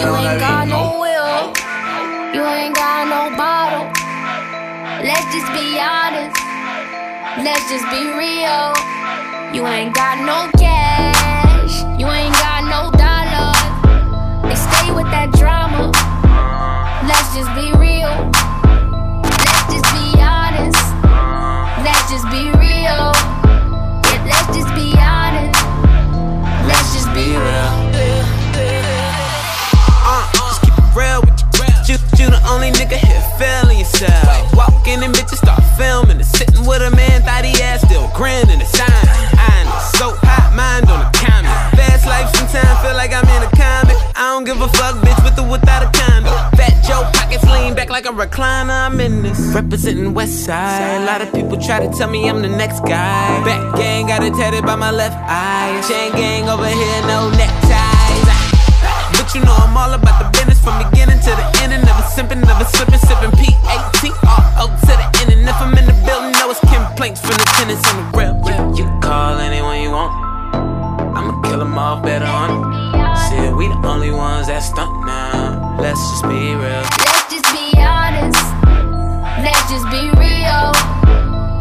you ain't got no will. You ain't got no bottle. Let's just be honest. Let's just be real. You ain't got no like I'm in a comic. I don't give a fuck, bitch, with or without a condom. Fat Joe pockets lean back like a recliner. I'm in this. Representing West Side. A lot of people try to tell me I'm the next guy. Back gang got it tatted by my left eye. Chain gang Let's just be real. Let's just be honest. Let's just be real.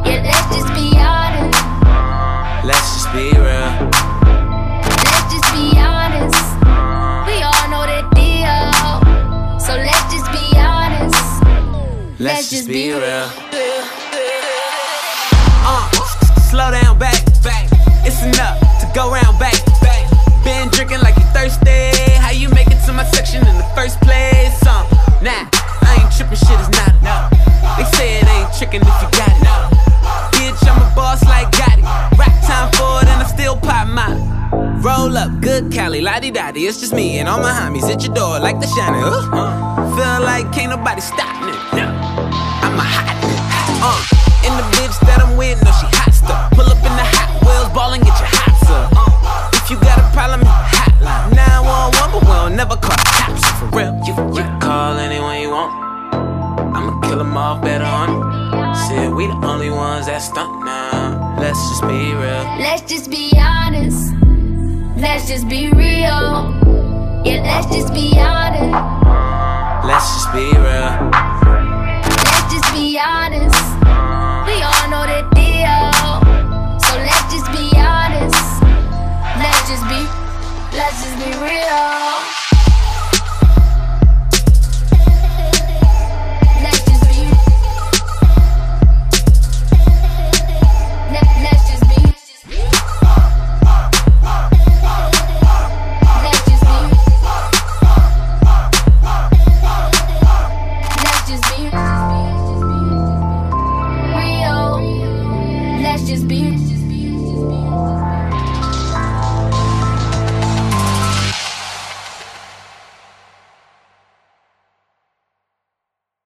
Yeah, let's just be honest. Let's just be real. Let's just be honest. We all know that deal. So let's just be honest. Let's just be real. Uh, slow down, back, back. It's enough to go round, back, back. Been drinking like you thirsty. How you make to my section in the first place? Um, nah, I ain't tripping, shit is not enough. They say it ain't tricking if you got it. Bitch, I'm a boss like Gotti. Rap time for it and I still pop mine. Roll up, good Cali, lottie dottie. It's just me and all my homies at your door like the shining. Uh, feel like can't nobody stop me. I'm a hot nigga. Uh, and the bitch that I'm with, no, ones that stunt now. Let's just be real. Let's just be honest. Let's just be real. Yeah, let's just be honest. Let's just be real.